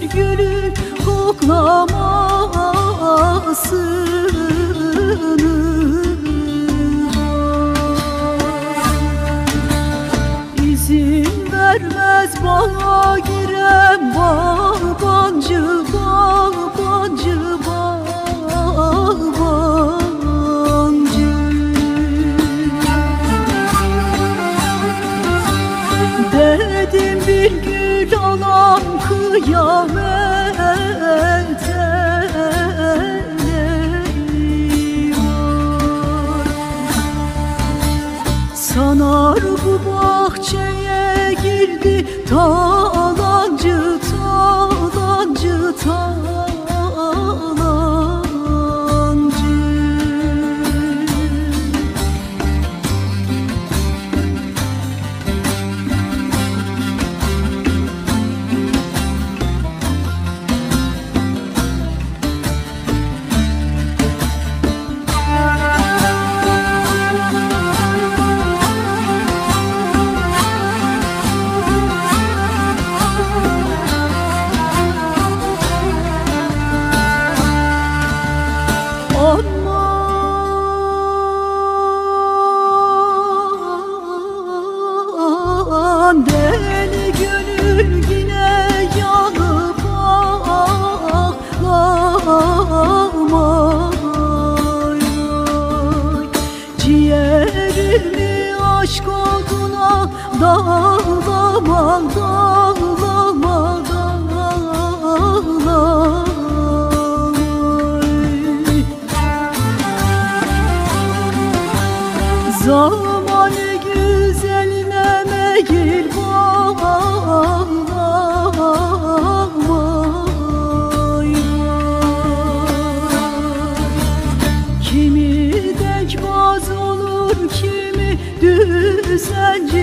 gülün koklamasını İzin vermez bana bir gül alam kıyamet Sanar bu bahçeye girdi ta Deli gönül yine yanıp ağlama. Ciğerimi aşk oduna dağlama dağlama gül bağlamay vay Kimi dekbaz olur kimi düzenci